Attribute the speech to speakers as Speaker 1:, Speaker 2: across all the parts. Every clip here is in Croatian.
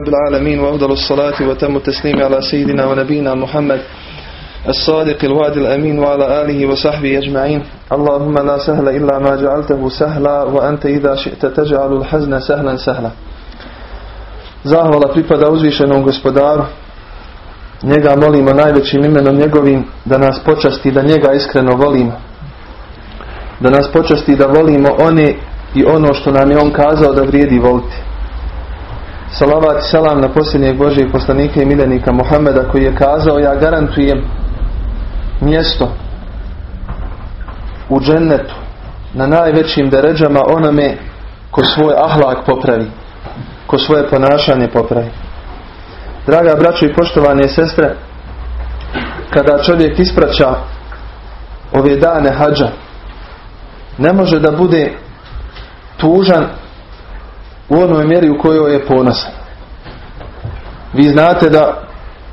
Speaker 1: رب العالمين وأفضل الصلاة وتم التسليم على سيدنا ونبينا محمد الصادق الوعد الأمين وعلى آله وصحبه أجمعين اللهم لا سهل إلا ما جعلته سهلا وأنت إذا شئت تجعل الحزن سهلا سهلا Zahvala pripada uzvišenom gospodaru. Njega molimo najvećim imenom njegovim da nas počasti da njega iskreno volimo. Da nas počasti da volimo one i ono što nam je on kazao da vrijedi voliti. Salavat salam na posljednjeg Božijeg poslanika i miljenika Muhammeda koji je kazao ja garantujem mjesto u džennetu na najvećim deređama onome ko svoj ahlak popravi ko svoje ponašanje popravi. Draga braćo i poštovane sestre, kada čovjek ispraća ove dane hađa, ne može da bude tužan u onoj mjeri u kojoj je ponosan. Vi znate da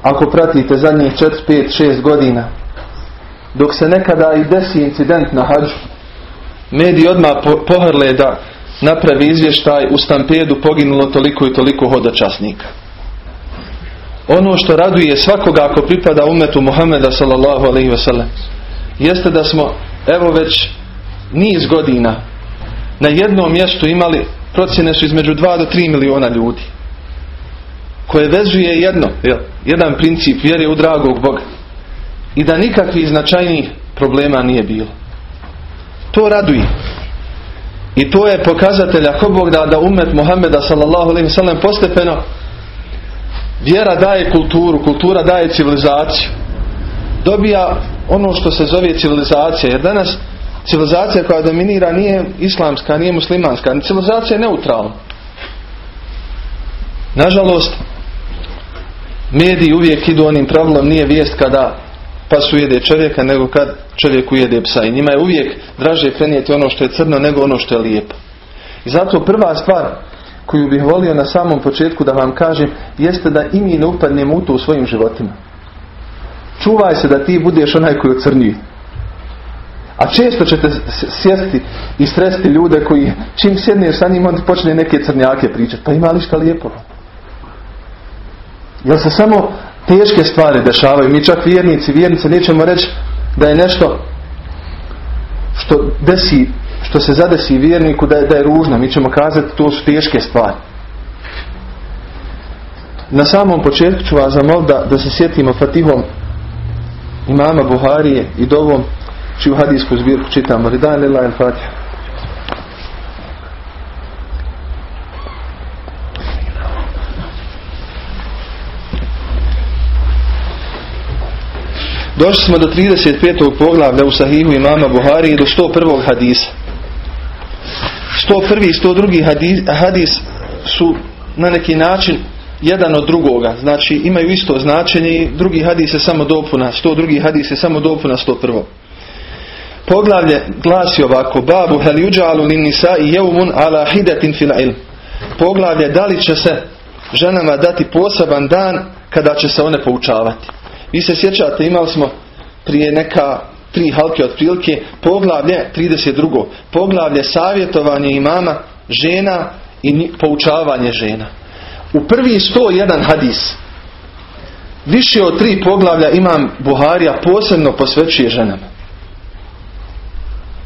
Speaker 1: ako pratite zadnjih 4, 5, 6 godina, dok se nekada i desi incident na hađu, mediji odmah pohrle da napravi izvještaj u stampedu poginulo toliko i toliko hodočasnika. Ono što raduje svakoga ako pripada umetu Muhameda sallallahu alaihi wasallam jeste da smo evo već niz godina na jednom mjestu imali procjene su između 2 do 3 miliona ljudi koje vezuje jedno, jedan princip vjere u dragog Boga i da nikakvih značajnijih problema nije bilo. To raduje. I to je pokazatelj ako Bog da da umet Muhammeda sallallahu alaihi sallam postepeno vjera daje kulturu, kultura daje civilizaciju. Dobija ono što se zove civilizacija. Jer danas civilizacija koja dominira nije islamska, nije muslimanska. Civilizacija je neutralna. Nažalost, mediji uvijek idu onim pravilom nije vijest kada pas ujede čovjeka nego kad čovjek ujede psa. I njima je uvijek draže prenijeti ono što je crno nego ono što je lijepo. I zato prva stvar koju bih volio na samom početku da vam kažem jeste da i mi ne upadnemo u to u svojim životima. Čuvaj se da ti budeš onaj koji ocrnjuje. A često ćete sjesti i sresti ljude koji čim sjedneš sa njim on počne neke crnjake pričati. Pa ima li šta lijepo? Jel se samo teške stvari dešavaju? Mi čak vjernici, vjernice nećemo reći da je nešto što desi, što se zadesi vjerniku da je, da je ružno. Mi ćemo kazati to su teške stvari. Na samom početku ću vas zamoliti da, da se sjetimo Fatihom imama Buharije i dovom čiju hadijsku zbirku čitamo. Ridan lillahi al-Fatiha. Došli smo do 35. poglavlja u sahihu imama Buhari i do 101. hadisa. 101. i 102. Hadis, hadis su na neki način jedan od drugoga. Znači imaju isto značenje i drugi hadis je samo dopuna. 102. hadis je samo dopuna 101. Poglavlje glasi ovako. Babu hel yuđalu lin jeumun ala hidatin fil ilm. Poglavlje da li će se ženama dati poseban dan kada će se one poučavati. Vi se sjećate, imali smo prije neka tri halke otprilike, poglavlje 32. Poglavlje savjetovanje imama žena i poučavanje žena. U prvi 101 hadis više od tri poglavlja imam Buharija posebno posvećuje ženama.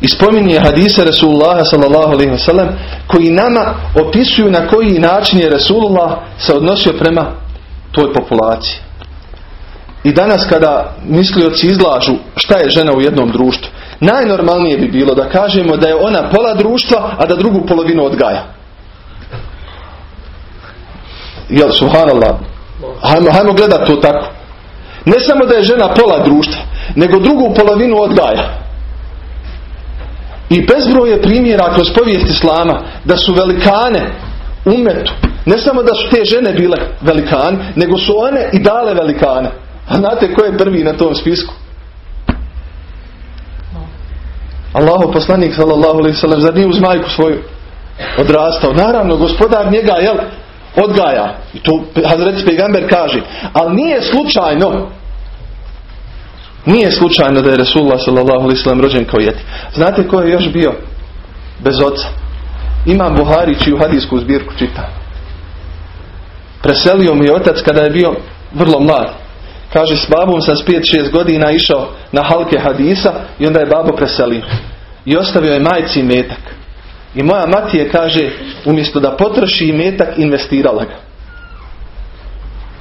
Speaker 1: I spominje hadise Rasulullah sallallahu alaihi wasallam koji nama opisuju na koji način je Rasulullah se odnosio prema toj populaciji. I danas kada mislioci izlažu šta je žena u jednom društvu, najnormalnije bi bilo da kažemo da je ona pola društva, a da drugu polovinu odgaja. Jel, subhanallah, hajmo, hajmo gledati to tako. Ne samo da je žena pola društva, nego drugu polovinu odgaja. I bezbroj je primjera kroz povijest Islama da su velikane umetu. Ne samo da su te žene bile velikane, nego su one i dale velikane. A znate ko je prvi na tom spisku? Allahu poslanik sallallahu alaihi sallam zar nije uz majku svoju odrastao? Naravno, gospodar njega jel, odgaja. I to Hazreti Pegamber kaže. Ali nije slučajno nije slučajno da je alaihi sallam rođen kao jeti. Znate ko je još bio bez oca? Imam Buhari čiju hadijsku zbirku čita. Preselio mi je otac kada je bio vrlo mlad. Kaže, s babom sam s 5-6 godina išao na halke hadisa i onda je babo preselio. I ostavio je majci metak. I moja mati je, kaže, umjesto da potroši metak, investirala ga.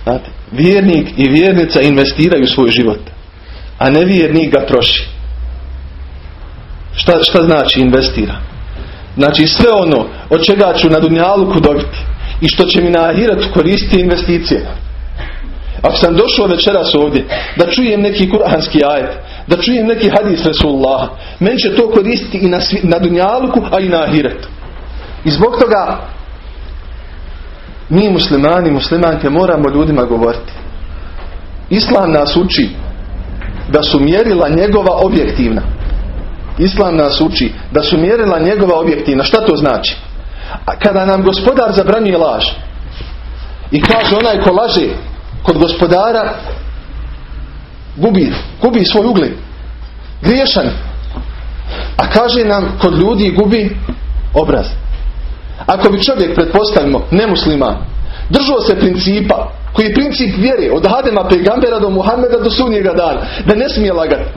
Speaker 1: Znate, vjernik i vjernica investiraju svoj život. A nevjernik ga troši. Šta, šta znači investira? Znači sve ono od čega ću na Dunjaluku dobiti i što će mi na Ahiratu koristiti investicije. Ako sam došao večeras ovdje da čujem neki kuranski ajet, da čujem neki hadis Resulullah, meni će to koristiti i na, na Dunjaluku, a i na Ahiretu. I zbog toga mi muslimani, muslimanke moramo ljudima govoriti. Islam nas uči da su mjerila njegova objektivna. Islam nas uči da su mjerila njegova objektivna. Šta to znači? A kada nam gospodar zabranjuje laž i kaže onaj ko laže kod gospodara gubi, gubi svoj ugled. Griješan. A kaže nam kod ljudi gubi obraz. Ako bi čovjek, pretpostavimo, nemusliman, držao se principa, koji je princip vjere od Hadema pegambera do Muhameda do sunnjega dana, da ne smije lagati.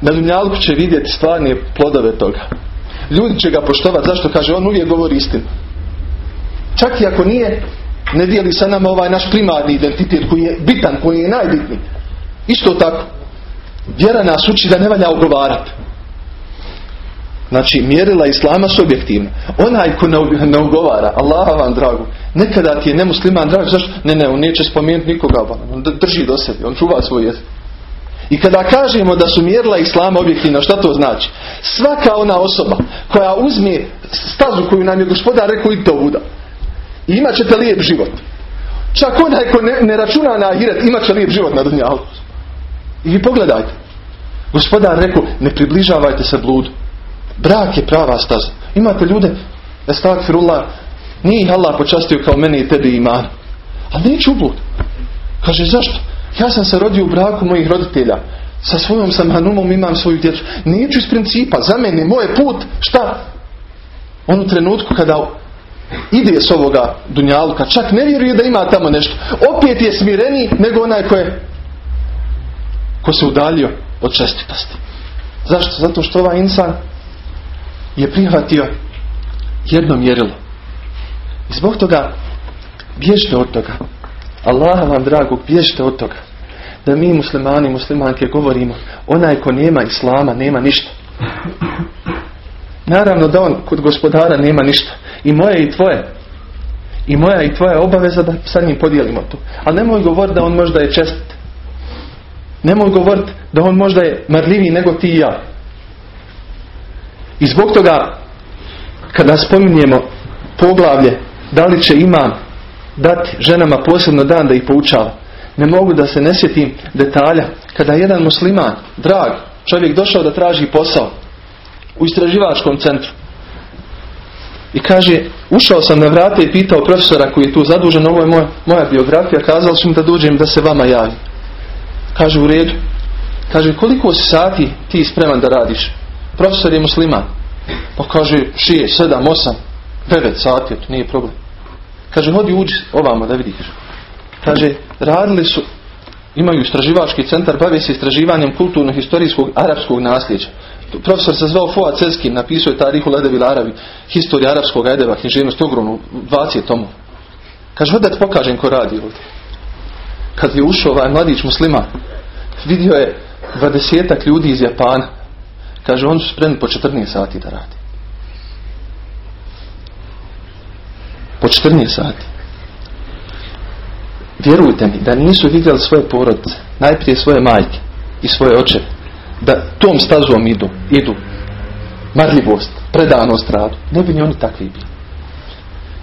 Speaker 1: Na dunjalku će vidjeti stvarne plodove toga. Ljudi će ga poštovati. Zašto? Kaže, on uvijek govori istinu. Čak i ako nije, ne dijeli sa nama ovaj naš primarni identitet koji je bitan, koji je najbitniji. Isto tako. Vjera nas uči da ne valja ogovarati. Znači, mjerila Islama su objektivna. Onaj ko ne ugovara, Allah vam dragu, nekada ti je nemusliman drag, zašto? Ne, ne, on neće spomenuti nikoga, on drži do sebe, on čuva svoj jezik. I kada kažemo da su mjerila Islama objektivna, šta to znači? Svaka ona osoba koja uzme stazu koju nam je gospodar rekao to buda. I imat ćete lijep život. Čak onaj ko ne, ne računa na ahiret, imat će lijep život na dunjalku. I vi pogledajte. Gospodar rekao, ne približavajte se bludu. Brak je prava staza. Imate ljude, estagfirullah, nije ih Allah počastio kao meni i tebi iman. Ali neće ublud. Kaže, zašto? Ja sam se rodio u braku mojih roditelja. Sa svojom sam hanumom imam svoju djecu. Neću iz principa. Za mene, moj put, šta? On u trenutku kada ide s ovoga dunjaluka, čak ne vjeruje da ima tamo nešto. Opet je smireniji nego onaj ko je ko se udaljio od čestitosti. Zašto? Zato što ovaj insan je prihvatio jedno mjerilo. I zbog toga bježite od toga. Allaha vam dragog, bježite od toga. Da mi muslimani i muslimanke govorimo, onaj ko nema islama, nema ništa. Naravno da on kod gospodara nema ništa. I moje i tvoje. I moja i tvoja obaveza da sa njim podijelimo to. Ali nemoj govoriti da on možda je čestit. Nemoj govoriti da on možda je marljiviji nego ti i ja. I zbog toga kada spominjemo poglavlje da li će imam dati ženama posebno dan da ih poučava. Ne mogu da se ne sjetim detalja kada je jedan musliman, drag, čovjek došao da traži posao u istraživačkom centru. I kaže, ušao sam na vrate i pitao profesora koji je tu zadužen, ovo je moja, moja biografija, kazali su mi da dođem da se vama javi. Kaže, u redu. Kaže, koliko sati ti spreman da radiš? Profesor je musliman. Pa kaže, 6, 7, 8, 9 sati, to nije problem. Kaže, hodi uđi ovamo da vidiš. Kaže, radili su, imaju istraživački centar, bave se istraživanjem kulturno-historijskog arapskog nasljeđa. Profesor se zvao Fuad Ceskin, napisao je Tarihu Ledevil Arabi, historija arapskog edeba, književnost ogromnu, 20 tomu. Kaže, hodi da ti pokažem ko radi ovdje. Kad je ušao ovaj mladić muslima, vidio je dvadesetak ljudi iz Japana. Kaže, oni su spremni po 14 sati da radi. Po 14 sati. Vjerujte mi da nisu vidjeli svoje porodice, najprije svoje majke i svoje očeve, da tom stazom idu, idu marljivost, predanost radu, ne bi ni oni takvi bili.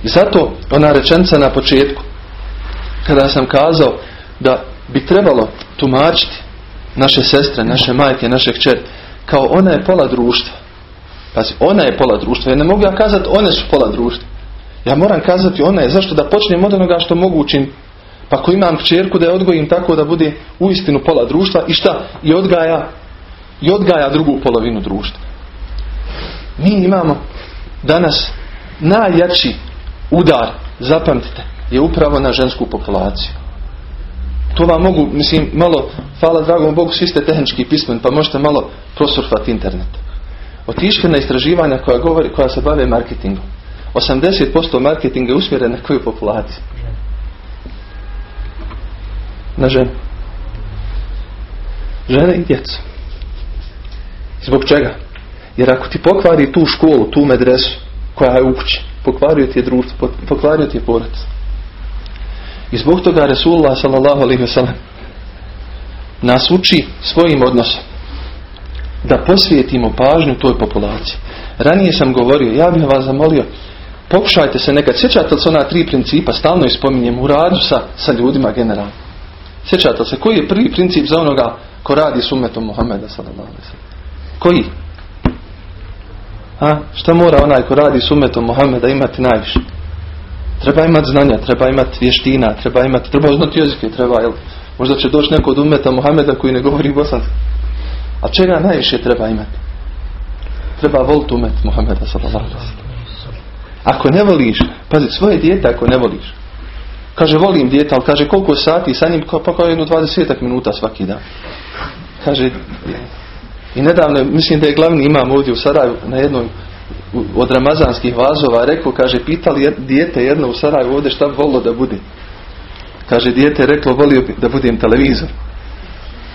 Speaker 1: I zato ona rečenca na početku, kada sam kazao da bi trebalo tumačiti naše sestre, naše majke, naše kćeri, kao ona je pola društva. Pazi, ona je pola društva. Ja ne mogu ja kazati one su pola društva. Ja moram kazati ona je. Zašto? Da počnem od onoga što mogu učiniti. Pa ako imam kćerku da je odgojim tako da bude uistinu pola društva i šta? I odgaja, i odgaja drugu polovinu društva. Mi imamo danas najjači udar zapamtite, je upravo na žensku populaciju. To vam mogu, mislim, malo, hvala dragom Bogu, svi ste tehnički pismeni, pa možete malo prosurfati internet. Otišite na istraživanja koja, govori, koja se bave marketingom. 80% marketinga je usmjeren na koju populaciju? Na ženu. Žene i djecu. Zbog čega? Jer ako ti pokvari tu školu, tu medresu, koja je u kući, pokvario ti je društvo, pokvario ti je porodicu. I zbog toga Resulullah sallallahu alaihi wa sallam nas uči svojim odnosom da posvijetimo pažnju toj populaciji. Ranije sam govorio, ja bih vas zamolio, pokušajte se nekad, sjećate li se ona tri principa, stalno ispominjem u radu sa, sa ljudima generalno. Sjećate se, koji je prvi princip za onoga ko radi s umetom Muhammeda sallallahu? Koji? A, šta mora onaj ko radi s umetom Mohameda imati najviše? Treba imati znanja, treba imati vještina, treba imati, treba znati jezike, treba, jel? Možda će doći neko od umeta Mohameda koji ne govori bosanski. A čega najviše treba imati? Treba voliti umet Mohameda sallallahu Ako ne voliš, pazi, svoje dijete ako ne voliš. Kaže, volim dijete, ali kaže, koliko sati sa njim, pa kao jednu 20 minuta svaki dan. Kaže, i nedavno, mislim da je glavni imam ovdje u Sarajevu na jednoj od ramazanskih vazova rekao, kaže, pitali dijete jedno u Sarajevu ovdje šta bi volilo da bude. Kaže, dijete je reklo, volio bi da budem televizor.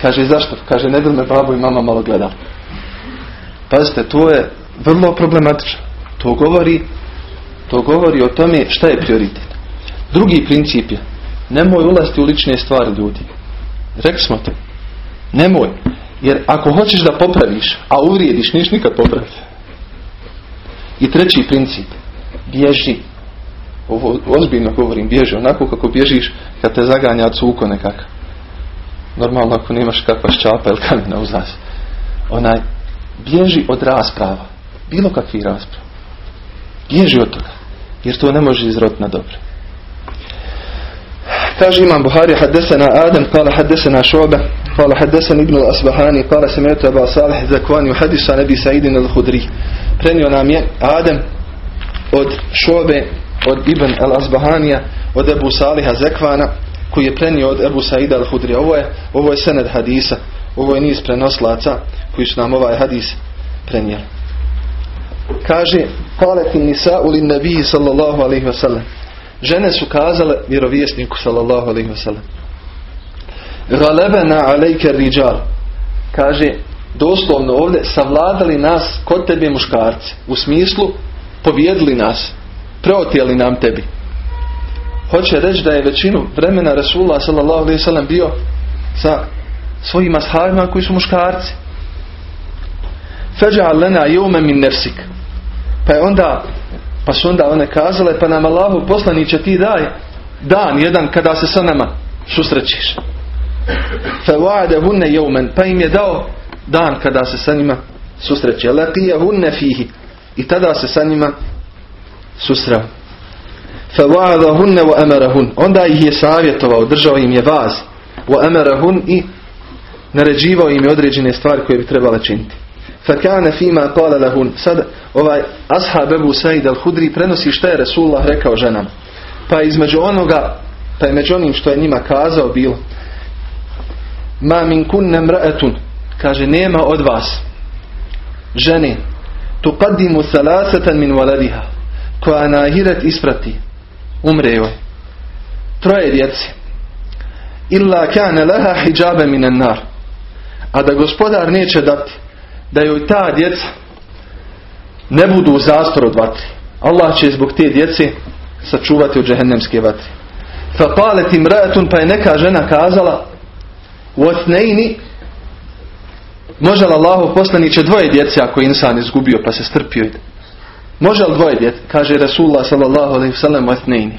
Speaker 1: Kaže, zašto? Kaže, ne bi me babo i mama malo gledali. Pazite, to je vrlo problematično. To govori, to govori o tome šta je prioritet. Drugi princip je, nemoj ulaziti u lične stvari ljudi. Rekli smo to. Nemoj. Jer ako hoćeš da popraviš, a uvrijediš, niš nikad popraviti. I treći princip. Bježi. Ovo ozbiljno govorim, bježi. Onako kako bježiš kad te zaganja cuko nekakav. Normalno ako nemaš kakva ščapa ili kamena uzas. Onaj, bježi od rasprava. Bilo kakvi rasprava. Bježi od toga. Jer to ne može izroditi na dobro. Kaže imam Buhari hadesena Adem, kala hadesena Šoba, kala hadesena Ibn al-Asbahani, kala semetu Aba Salih Zakvani u hadisa Nebi Saidin al-Hudri. Prenio nam je Adem od Šobe, od Ibn al-Asbahanija, od Ebu Saliha Zekvana, koji je prenio od Ebu Saida al-Hudri. Ovo je, ovo je sened hadisa, ovo je niz prenoslaca koji su nam ovaj hadis prenijeli. Kaže, kale ti nisa u lin nabiji sallallahu alaihi wa sallam. Žene su kazale vjerovjesniku sallallahu alaihi wasallam. Galebena alejke riđal. Kaže, doslovno ovdje, savladali nas kod tebe muškarci. U smislu, povjedili nas. Preotijeli nam tebi. Hoće reći da je većinu vremena Rasulullah wasallam bio sa svojim ashabima koji su muškarci. Feđa lena jume min nefsik. Pa je onda pa su onda one kazale, pa nam Allahu poslaniće ti daj dan jedan kada se sa nama susrećiš. Fe hunne jeumen, pa im je dao dan kada se sa njima susreće. Laqija hunne fihi. I tada se sa njima susreo. Hunne wa amarahun. Onda ih je savjetovao, držao im je vaz. Wa amarahun i naređivao im je određene stvari koje bi trebale činiti. Fakane fima kala lahun. Sad ovaj ashab Ebu Said al-Hudri prenosi šta je Resulullah rekao ženama. Pa između onoga, pa je među onim što je njima kazao bilo. Ma min kunne mraetun. Kaže, nema od vas žene tu kadimu salasetan min valadiha koja na ahiret isprati umre joj troje djeci illa kane leha hijabe minen nar a da gospodar neće dati da joj ta djeca ne budu u zastor od vatri. Allah će zbog te djece sačuvati od džehennemske vatri. Fa palet im pa je neka žena kazala Wasneini Može li Allahu poslaniće dvoje djece ako je insan izgubio pa se strpio? Može li dvoje djece? Kaže Rasulullah sallallahu alaihi sallam Wasneini.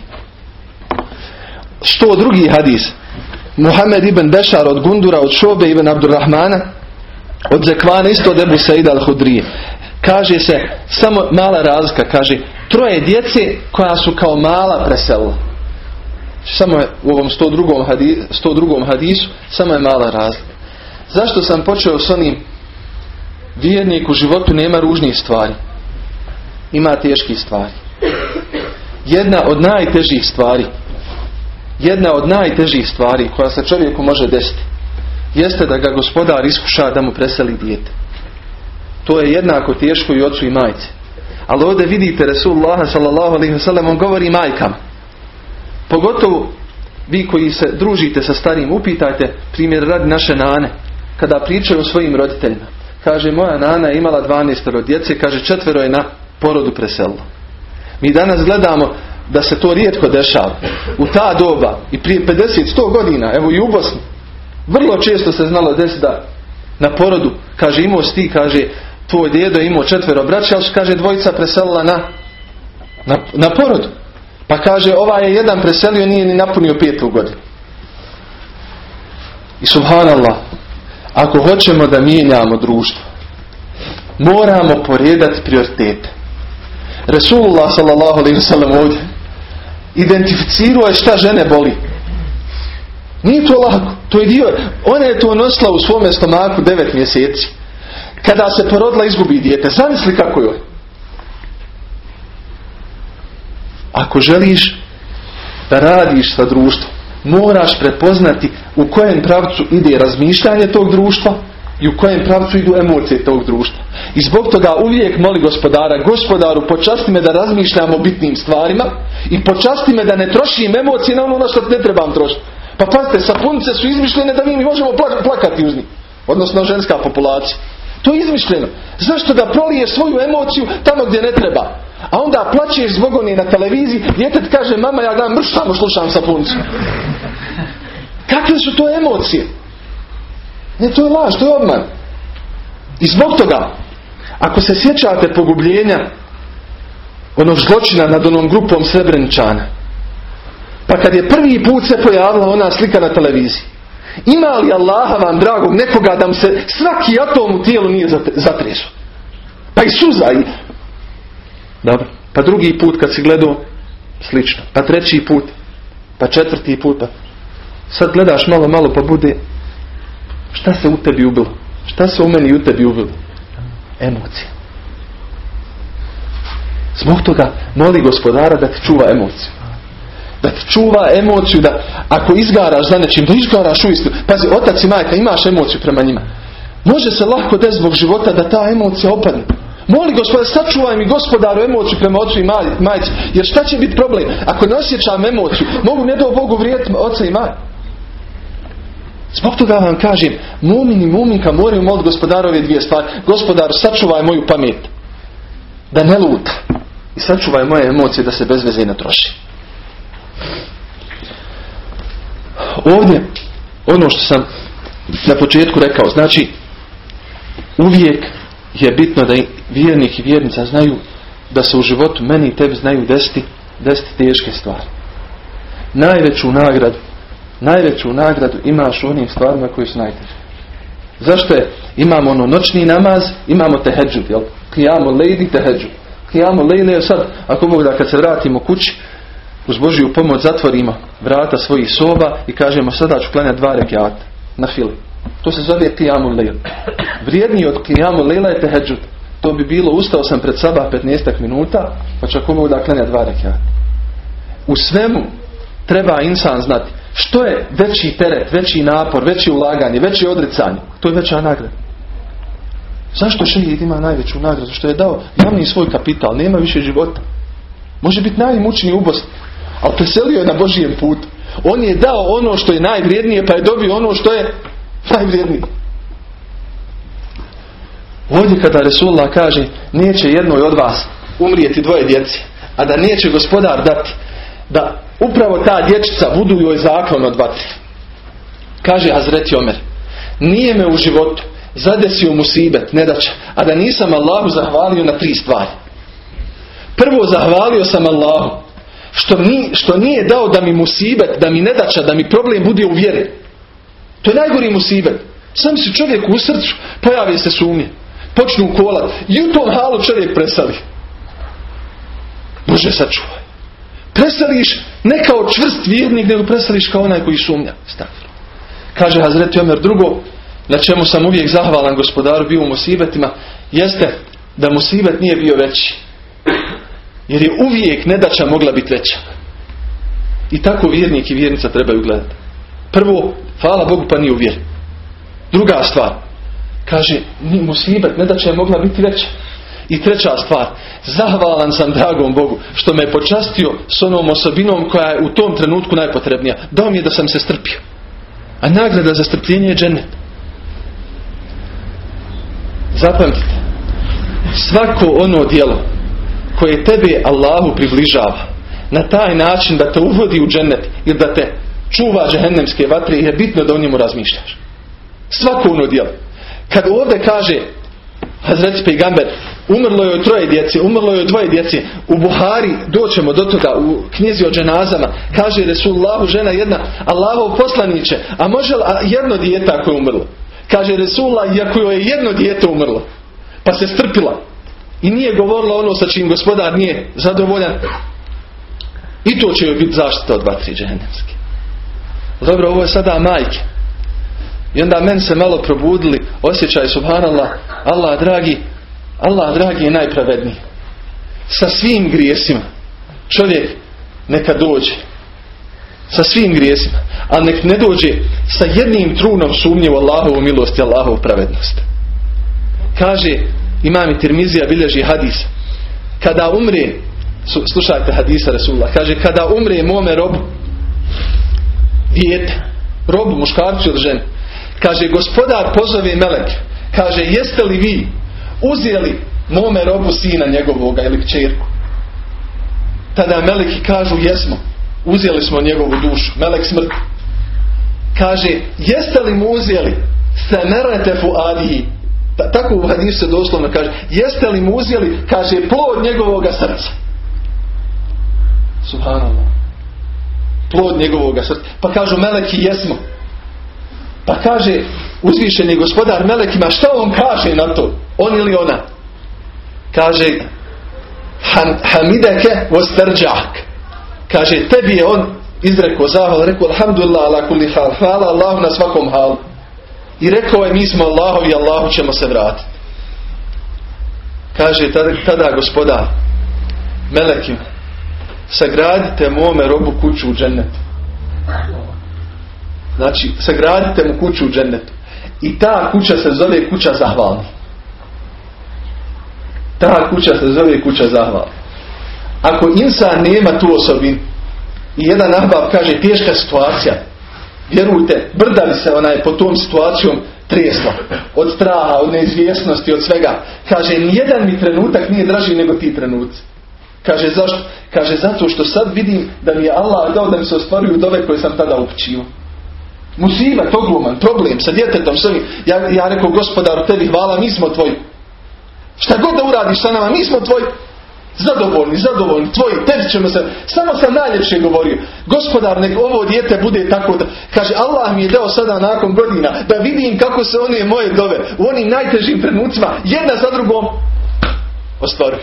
Speaker 1: Što drugi hadis? Muhammed ibn Bešar od Gundura, od Šobe ibn Abdurrahmana od Zekvana isto od Ebu Saida al-Hudrije. Kaže se, samo mala razlika, kaže, troje djece koja su kao mala preselila. Samo je u ovom 102. Hadisu, 102. hadisu, samo je mala razlika. Zašto sam počeo s onim vjernik u životu nema ružnih stvari. Ima teških stvari. jedna od najtežih stvari jedna od najtežih stvari koja se čovjeku može desiti jeste da ga gospodar iskuša da mu preseli dijete. To je jednako teško i ocu i majci. Ali ovdje vidite Resulullah sallallahu on govori majkama. Pogotovo vi koji se družite sa starim upitajte primjer radi naše nane kada pričaju o svojim roditeljima. Kaže moja nana je imala 12 djece, kaže četvero je na porodu preselilo. Mi danas gledamo da se to rijetko dešava. U ta doba i prije 50-100 godina, evo i u Bosni, vrlo često se znalo desiti da na porodu, kaže imao sti, kaže tvoj djedo imao četvero braća, ali kaže dvojica preselila na, na, na porodu. Pa kaže ovaj je jedan preselio, nije ni napunio petu godinu. I subhanallah, ako hoćemo da mijenjamo društvo, moramo poredati prioritete. Resulullah sallallahu alaihi wasallam ovdje identificirao je šta žene boli. Nije to lako. To je dio. Ona je to nosila u svome stomaku devet mjeseci. Kada se porodila izgubi dijete. Zamisli kako je. Ako želiš da radiš sa društvom, moraš prepoznati u kojem pravcu ide razmišljanje tog društva i u kojem pravcu idu emocije tog društva. I zbog toga uvijek moli gospodara, gospodaru počasti me da razmišljam o bitnim stvarima i počasti me da ne trošim emocije na ono na što ne trebam trošiti. Pa pazite, sapunice su izmišljene da mi možemo plakati uz njih. Odnosno ženska populacija. To je izmišljeno. Zašto da proliješ svoju emociju tamo gdje ne treba? A onda plaćeš zbog oni na televiziji, djetet kaže, mama ja ga mrš samo slušam sapunicu. Kakve su to emocije? Ne, to je laž, to je obman. I zbog toga, ako se sjećate pogubljenja onog zločina nad onom grupom Srebreničana, pa kad je prvi put se pojavila ona slika na televiziji, ima li Allaha vam dragog nekoga da se svaki atom u tijelu nije zatresao? Pa i suza i... Dobro. Pa drugi put kad si gledao, slično. Pa treći put. Pa četvrti put. Pa... Sad gledaš malo, malo pa bude Šta se u tebi ubilo? Šta se u meni u tebi ubilo? Emocija. Zbog toga moli gospodara da ti čuva emociju. Da ti čuva emociju da ako izgaraš za nečim, da izgaraš u istinu. Pazi, otac i majka imaš emociju prema njima. Može se lako desiti zbog života da ta emocija opadne. Moli gospodar, sačuvaj mi gospodaru emociju prema ocu i majci. Jer šta će biti problem? Ako ne osjećam emociju, mogu ne do Bogu vrijeti oca i majka. Zbog toga vam kažem, mumin i muminka moraju moliti gospodarove dvije stvari. Gospodar, sačuvaj moju pamet. Da ne luta. I sačuvaj moje emocije da se bez veze ne troši. Ovdje, ono što sam na početku rekao, znači, uvijek je bitno da vjernik i vjernica znaju da se u životu meni i tebi znaju desiti, desiti teške stvari. Najveću nagradu najveću nagradu imaš u onim stvarima koji su najteže. Zašto je? Imamo ono noćni namaz, imamo teheđud, jel? Kijamo lejdi teheđud. Kijamo lejdi, sad, ako mogu da kad se vratimo kući, uz Božiju pomoć zatvorimo vrata svojih soba i kažemo sada ću klanjati dva rekiata na fili. To se zove kijamu lejl. Vrijedniji od kijamu lejla je teheđud. To bi bilo, ustao sam pred sabah 15 minuta, pa ću ako mogu da klanja dva rekiata. U svemu treba insan znati što je veći teret, veći napor, veći ulaganje, veće odricanje? To je veća nagrada. Zašto šehid ima najveću nagradu? Što je dao javni svoj kapital, nema više života. Može biti najmučniji ubost, ali preselio je na Božijem putu. On je dao ono što je najvrijednije, pa je dobio ono što je najvrijednije. Ovdje kada Resulullah kaže, neće jednoj od vas umrijeti dvoje djeci, a da neće gospodar dati da upravo ta dječica budu joj zaklon od vatri. Kaže Hazreti Omer, nije me u životu zadesio musibet, nedaća, a da nisam Allahu zahvalio na tri stvari. Prvo zahvalio sam Allahu što, što nije dao da mi musibet, da mi nedaća, da mi problem bude u vjeri. To je najgori musibet. Sam si čovjek u srcu, pojavi se sumnje. Počnu kolat. I u tom halu čovjek presali. Bože sačuvaj. Preseliš ne kao čvrst vjernik, nego preseliš kao onaj koji sumnja. Stavno. Kaže Hazreti Omer drugo, na čemu sam uvijek zahvalan gospodaru bio u musibetima, jeste da musibet nije bio veći. Jer je uvijek nedaća mogla biti veća. I tako vjernik i vjernica trebaju gledati. Prvo, hvala Bogu pa nije uvjeren. Druga stvar, kaže, musibet, nedaća je mogla biti veća. I treća stvar, zahvalan sam dragom Bogu što me je počastio s onom osobinom koja je u tom trenutku najpotrebnija. Dao mi je da sam se strpio. A nagrada za strpljenje je džennet. Zapamtite, svako ono djelo koje tebe Allahu približava na taj način da te uvodi u džennet ili da te čuva žehennemske vatre je bitno da o njemu razmišljaš. Svako ono djelo. Kad ovdje kaže Hazreti Pejgamber umrlo je od troje djece, umrlo je od dvoje djece u Buhari doćemo do toga u knjizi o dženazama kaže Resulullahu žena jedna Allahov poslaniće a može li jedno dijete ako je umrlo? Kaže Resulullah iako je jedno dijete umrlo pa se strpila i nije govorila ono sa čim gospodar nije zadovoljan i to će joj biti zaštita od vatri džehennemske. Dobro ovo je sada majke i onda men se malo probudili osjećaj subhanallah Allah dragi Allah dragi je najpravedniji. Sa svim grijesima čovjek neka dođe. Sa svim grijesima. A nek ne dođe sa jednim trunom sumnje u Allahovu milost i Allahovu pravednost. Kaže imam i Tirmizija bilježi hadis. Kada umre slušajte hadisa Rasulullah kaže kada umre mome robu dijete robu, muškarcu ili ženu kaže gospodar pozove melek. Kaže jeste li vi uzeli mome robu sina njegovoga ili kćerku? Tada meleki kažu jesmo. Uzeli smo njegovu dušu. Melek smrt. Kaže jeste li mu uzeli se nerete fu adihi tako u hadisu se doslovno kaže jeste li mu uzeli kaže plod njegovoga srca? Subhanallah. Plod njegovoga srca. Pa kažu meleki jesmo pa kaže uzvišeni gospodar melekima šta on kaže na to? On ili ona? Kaže hamideke vostrđak kaže tebi je on izrekao zahval rekao alhamdulillah ala kulli hal. Hvala Allahu na svakom halu. I rekao je mi smo Allahovi Allahu ćemo se vratiti. Kaže tada, tada gospodar melekim sagradite mome robu kuću u džennetu znači sagradite mu kuću u džennetu i ta kuća se zove kuća zahvalni ta kuća se zove kuća zahvalni ako insan nema tu osobinu i jedan nahbav kaže teška situacija vjerujte, brda se onaj po tom situacijom tresla. Od straha, od neizvjesnosti, od svega. Kaže, nijedan mi trenutak nije draži nego ti trenuci. Kaže, zašto? Kaže, zato što sad vidim da mi je Allah dao da mi se ostvaruju dove koje sam tada upućivo. Musibat, ogluman, problem sa djetetom, s Ja, ja rekao, gospodaru, tebi hvala, mi smo tvoji. Šta god da uradiš sa nama, mi smo tvoji. Zadovoljni, zadovoljni, tvoji, tebi ćemo se, samo sam najljepše govorio. Gospodar, nek ovo dijete bude tako da, kaže, Allah mi je dao sada nakon godina da vidim kako se one moje dove u onim najtežim trenucima, jedna za drugom, ostvaruju.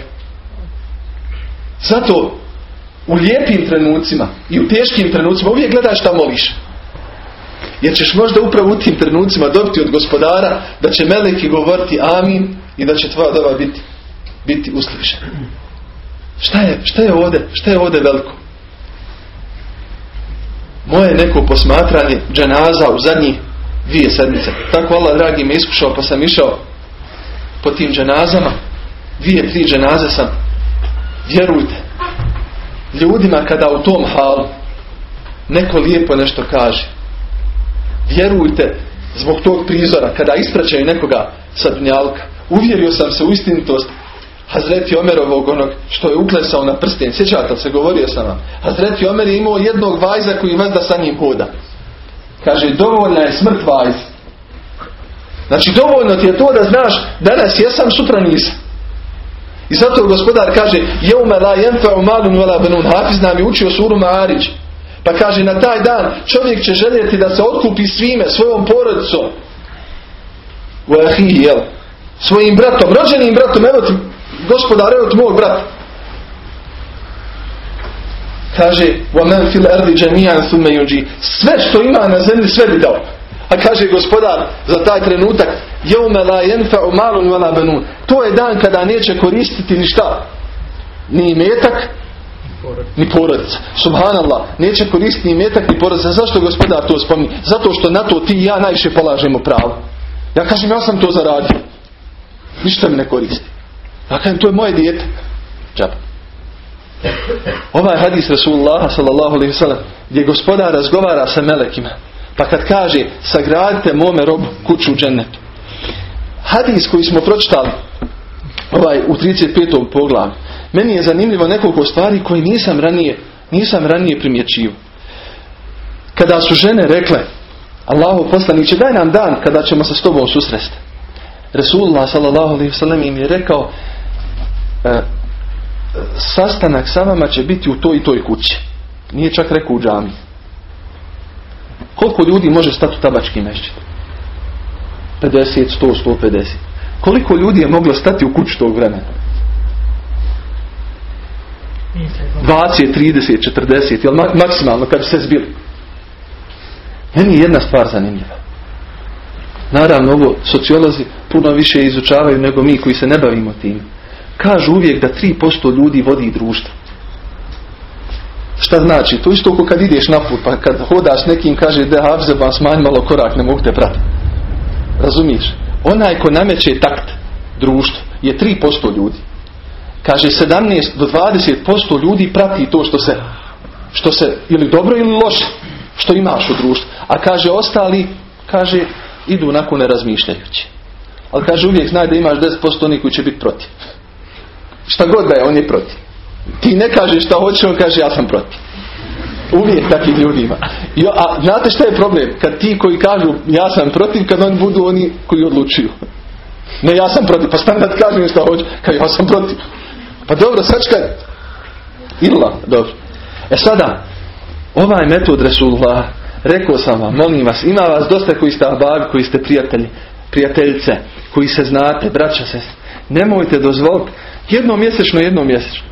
Speaker 1: Zato, u lijepim trenucima i u teškim trenucima uvijek gledaj šta moliš. Jer ćeš možda upravo u tim trenucima dobiti od gospodara da će meleki govoriti amin i da će tvoja dova biti, biti uslišena. Šta je, šta je ovdje? Šta je ovdje veliko? Moje neko posmatranje dženaza u zadnjih dvije sedmice. Tako Allah dragi me iskušao pa sam išao po tim dženazama. Dvije, tri dženaze sam. Vjerujte. Ljudima kada u tom halu neko lijepo nešto kaže. Vjerujte zbog tog prizora kada ispraćaju nekoga sa dnjalka. Uvjerio sam se u istinitost Hazreti Omerovog onog što je uklesao na prsten. Sjećate se, govorio sam vam. Hazreti Omer je imao jednog vajza koji vazda sa njim hoda. Kaže, dovoljna je smrt vajz. Znači, dovoljno ti je to da znaš, danas jesam, sutra nisam. I zato gospodar kaže, jeume la jenfa'u malun wala benun. Hafiz nam je učio suru Ma'arić. Pa kaže, na taj dan čovjek će željeti da se otkupi svime, svojom porodicom. U ahihi, jel? Svojim bratom, rođenim bratom, evo ti gospodar, evo moj brat. Kaže, وَمَنْ فِي الْأَرْضِ جَمِيعًا ثُمَّ يُنْجِي Sve što ima na zemlji, sve bi dao. A kaže gospodar za taj trenutak, يَوْمَ لَا يَنْفَعُ مَالٌ وَلَا بَنُونَ To je dan kada neće koristiti ni šta. ni metak, ni porodica. Subhanallah, neće koristiti ni metak ni porodica. Zašto gospodar to spominje? Zato što na to ti i ja najviše polažemo pravo. Ja kažem, ja sam to zaradio. Ništa mi ne koristi. Ja kažem, to je moje dijete. Džab. Ovaj hadis Rasulullah sallallahu alaihi sallam gdje gospodar razgovara sa melekima. Pa kad kaže, sagradite mome robu kuću u džennetu. Hadis koji smo pročitali ovaj, u 35. poglavlju. Meni je zanimljivo nekoliko stvari koje nisam ranije, nisam ranije primjećivao. Kada su žene rekle, Allahu poslaniće, daj nam dan kada ćemo se s tobom susresti. Resulullah sallam im je rekao, e, sastanak sa vama će biti u toj i toj kući. Nije čak rekao u džami. Koliko ljudi može stati u tabački mešćin? 50, 100, 150. Koliko ljudi je moglo stati u kuću tog vremena? 20, 30, 40, jel maksimalno kad bi se zbili. Meni je jedna stvar zanimljiva. Naravno, ovo sociolozi puno više izučavaju nego mi koji se ne bavimo tim. Kažu uvijek da 3% ljudi vodi društvo. Šta znači? To isto ako kad ideš na put, pa kad hodaš nekim kaže da havze vam smanj malo korak, ne mogu te pratiti. Razumiješ? Onaj ko nameće takt društvo je 3% ljudi. Kaže 17 do 20% ljudi prati to što se, što se ili dobro ili loše što imaš u društvu. A kaže ostali, kaže idu nakon ne razmišljajući. Ali kaže uvijek znaj da imaš 10% onih koji će biti protiv. Šta god da je, on je protiv. Ti ne kažeš šta hoće, on kaže ja sam protiv. Uvijek takvih ljudi ima. I, a znate šta je problem? Kad ti koji kažu ja sam protiv, kad oni budu oni koji odlučuju. Ne ja sam protiv, pa standard kažem šta hoće, kad ja sam protiv. Pa dobro, sačkaj. Ila, dobro. E sada, ovaj metod Resulullah, rekao sam vam, molim vas, ima vas dosta koji ste abavi, koji ste prijatelji, prijateljice, koji se znate, braća se. Nemojte dozvoliti jednom mjesečno, jednom mjesečno.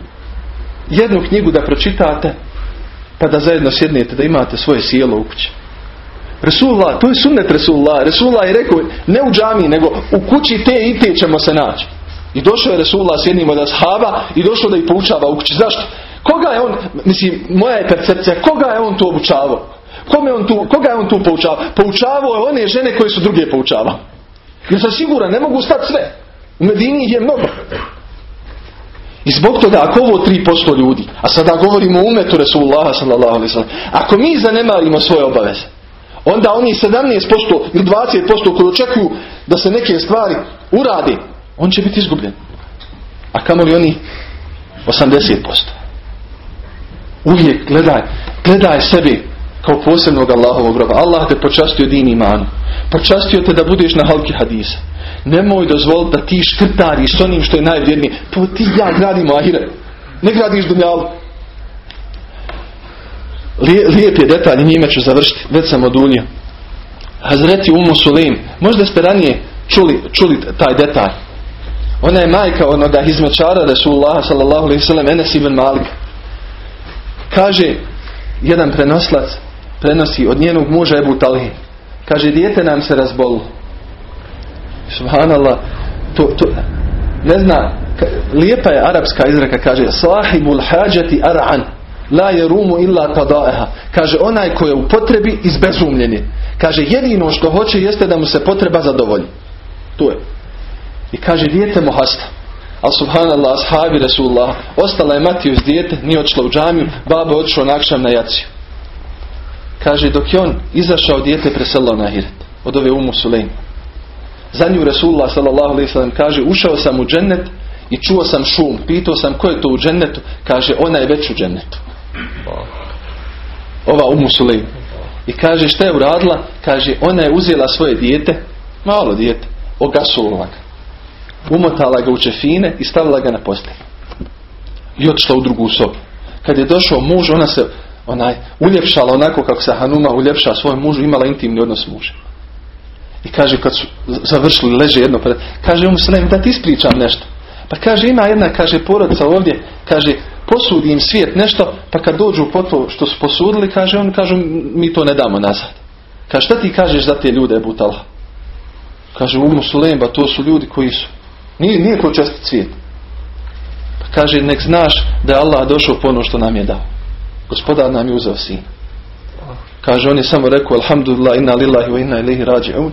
Speaker 1: Jednu knjigu da pročitate, pa da zajedno sjednete, da imate svoje sjelo u kući. Resulullah, to je sunnet Resulullah. Resulullah je rekao, ne u džami, nego u kući te i te ćemo se naći. I došao je Resulullah s jednim od ashaba i došao da ih poučava u kući. Zašto? Koga je on, mislim, moja je percepcija, koga je on tu obučavao? Kome on tu, koga je on tu poučavao? Poučavao je one žene koje su druge poučavao. Jer sam siguran, ne mogu stati sve. U Medini je mnogo. I zbog toga, ako ovo 3% ljudi, a sada govorimo o umetu Resulullaha sallam, ako mi zanemarimo svoje obaveze, onda oni 17% ili 20% koji očekuju da se neke stvari uradi, on će biti izgubljen. A kamoli oni 80%. Uvijek gledaj, gledaj sebi kao posebnog Allahovog roba. Allah te počastio din imanu. Počastio te da budeš na halki hadisa. Nemoj dozvoliti da ti škrtariš s onim što je najvrijednije. To ti ja gradimo ahire. Ne gradiš dunjalu. Lijep je detalj, njime ću završiti. Već sam odunio. Hazreti Umu Sulim. Možda ste ranije čuli, čuli taj detalj. Ona je majka onoga izmečara Rasulullah sallallahu alaihi sallam Enes ibn Malik. Kaže jedan prenoslac prenosi od njenog muža Ebu Talhi. Kaže dijete nam se razbolilo. Subhanallah. To, to, ne zna, lijepa je arapska izreka, kaže sahibul hađati ar'an la je rumu illa tadaeha. Kaže onaj ko je u potrebi izbezumljen je. Kaže jedino što hoće jeste da mu se potreba zadovolji. To je. I kaže dijete mu hasta. Al subhanallah, ashabi Rasulullah, ostala je Matiju s dijete, nije odšla u džamiju, babo je otišao nakšam na jaciju. Kaže, dok je on izašao, dijete preselilo na hiret. Od ove umu Sulejma. Za nju Rasulullah sallallahu kaže, ušao sam u džennet i čuo sam šum. Pitao sam ko je to u džennetu. Kaže, ona je već u džennetu. Ova umu Sulejma. I kaže, šta je uradila? Kaže, ona je uzela svoje dijete, malo dijete, ogasula ga umotala ga u čefine i stavila ga na postelj. I otišla u drugu sobu. Kad je došao muž, ona se onaj uljepšala onako kako se Hanuma uljepša svoj mužu, imala intimni odnos s. I kaže kad su završili, leže jedno pred, kaže mu se da ti ispričam nešto. Pa kaže ima jedna, kaže porodica ovdje, kaže posudi im svijet nešto, pa kad dođu po to što su posudili, kaže on, kažu mi to ne damo nazad. Kaže šta ti kažeš za te ljude Butala? Kaže Umu Sulem, to su ljudi koji su nije, nije ko česti cvijet. Pa kaže nek znaš da je Allah došao po ono što nam je dao. Gospodar nam je uzeo sin. Kaže on je samo rekao alhamdulillah inna lillahi wa inna ilaihi rađi'un.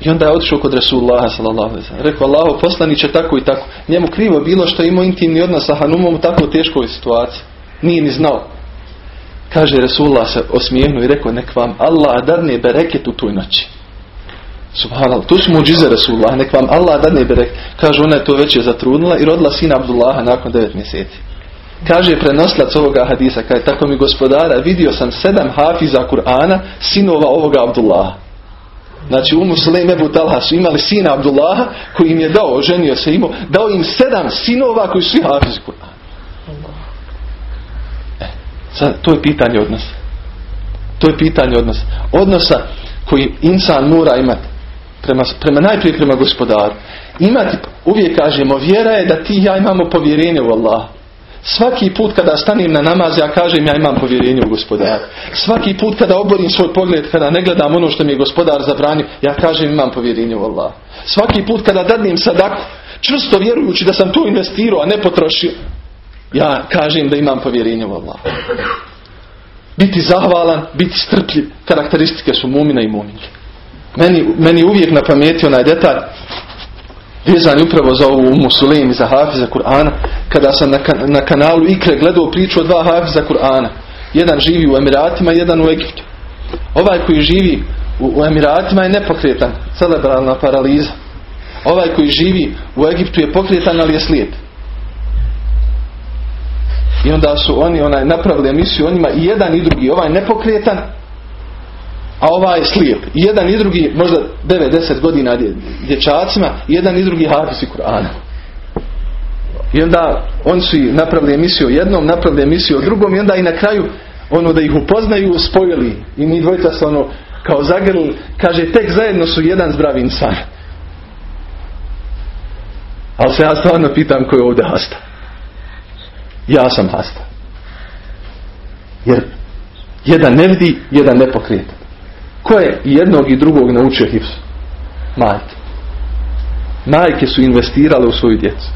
Speaker 1: I onda je otišao kod Rasulullaha sallallahu. Rekao Allahu poslaniće tako i tako. Njemu krivo bilo što je imao intimni odnos sa Hanumom u tako teškoj situaciji. Nije ni znao. Kaže Resulullah se osmijehnuo i rekao nek vam Allah darne bereket u toj noći. Subhanallah, tu su muđize Resulullah, nek vam Allah dadne bereket. Kaže ona je to već je zatrudnila i rodila sina Abdullaha nakon devet mjeseci. Kaže prenoslac ovoga hadisa, kaže tako mi gospodara, vidio sam sedam hafiza Kur'ana, sinova ovoga Abdullaha. Znači u Muslim Ebu Talha su imali sina Abdullaha koji im je dao, ženio se imao, dao im sedam sinova koji su svi hafizi Kur'ana. E, sad, to je pitanje odnosa. To je pitanje odnosa. Odnosa koji insan mora imati prema, prema najprije prema gospodaru. Imati, uvijek kažemo, vjera je da ti ja imamo povjerenje u Allah. Svaki put kada stanem na namaz, ja kažem ja imam povjerenje u gospodaru. Svaki put kada oborim svoj pogled, kada ne gledam ono što mi je gospodar zabranio, ja kažem imam povjerenje u Allah. Svaki put kada dadnem sadaku, čvrsto vjerujući da sam to investirao, a ne potrošio, ja kažem da imam povjerenje u Allah. Biti zahvalan, biti strpljiv, karakteristike su mumina i muminke. Meni, meni uvijek na pameti onaj detalj vezan upravo za ovu Musulim i za Hafiza Kur'ana kada sam na, na kanalu Ikre gledao priču o dva Hafiza Kur'ana. Jedan živi u Emiratima jedan u Egiptu. Ovaj koji živi u, u Emiratima je nepokretan cerebralna paraliza. Ovaj koji živi u Egiptu je pokretan ali je slijep i onda su oni onaj napravili emisiju onima i jedan i drugi. Ovaj nepokretan a ovaj je slijep. Jedan i drugi, možda 9-10 godina dječacima, jedan i drugi hafisi Kur'ana. I onda oni su napravili emisiju o jednom, napravili emisiju o drugom i onda i na kraju ono da ih upoznaju spojili. I mi dvojica se ono kao zagrli, kaže tek zajedno su jedan zdravi insan. Ali se ja stvarno pitam ko je ovdje hasta. Ja sam hasta. Jer jedan ne vidi, jedan ne pokreta. Ko je jednog i drugog naučio hifz? Majke. Majke su investirale u svoju djecu.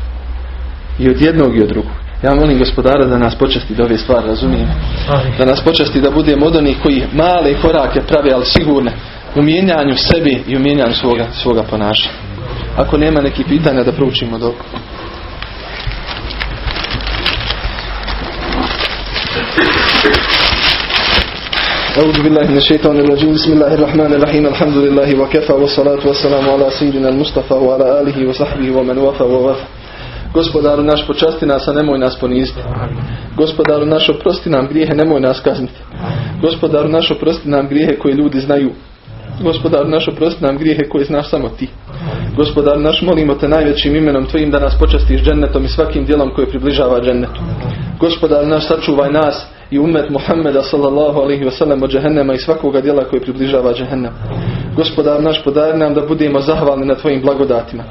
Speaker 1: I od jednog i od drugog. Ja molim gospodara da nas počasti da ove stvari razumijemo. Da nas počasti da budemo od onih koji male korake prave, ali sigurne u mijenjanju sebi i u mijenjanju svoga, svoga ponašanja. Ako nema nekih pitanja da proučimo dok. أعوذ بالله من الشيطان الرجيم بسم الله الرحمن الرحيم الحمد لله وكفى والصلاة والسلام على سيدنا المصطفى وعلى آله وصحبه ومن وفى ووفى Gospodaru naš počasti nas, a nemoj nas poniziti. Gospodaru naš oprosti nam grijehe, nemoj nas kazniti. Gospodaru naš oprosti nam grijehe koje ljudi znaju. Gospodaru naš oprosti nam grijehe koje znaš samo ti. Gospodaru naš molimo te najvećim imenom tvojim da nas počastiš džennetom i svakim dijelom koje približava džennetu. Gospodaru naš sačuvaj nas i umet Muhammeda sallallahu alaihi wa sallam od džehennema i svakoga djela koje približava džehennem. Gospodar naš podari nam da budemo zahvalni na tvojim blagodatima.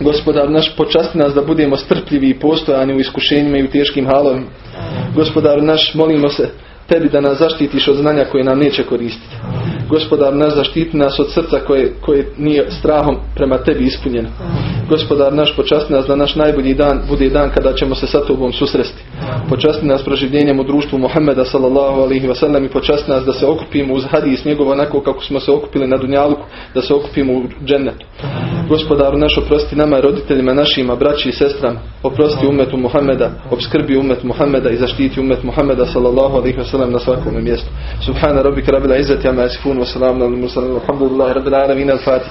Speaker 1: Gospodar naš počasti nas da budemo strpljivi i postojani u iskušenjima i u teškim halovima. Gospodar naš molimo se tebi da nas zaštitiš od znanja koje nam neće koristiti. Gospodar naš zaštiti nas od srca koje, koje nije strahom prema tebi ispunjeno. Gospodar naš počasti nas da naš najbolji dan bude dan kada ćemo se sa tobom susresti. Počasti nas proživljenjem u društvu Muhammeda sallallahu alaihi wasallam i počasti nas da se okupimo uz hadis njegov onako kako smo se okupili na Dunjaluku, da se okupimo u džennetu. Gospodaru naš oprosti nama roditeljima našima, braći i sestrama, oprosti umetu Muhammeda, obskrbi umet Muhammeda i zaštiti umet Muhammeda sallallahu alaihi wasallam nam na svakome mjestu. Subhana rabbika rabbil izzati amma yasifun wa salamun alal mursalin walhamdulillahi rabbil alamin al-Fatiha.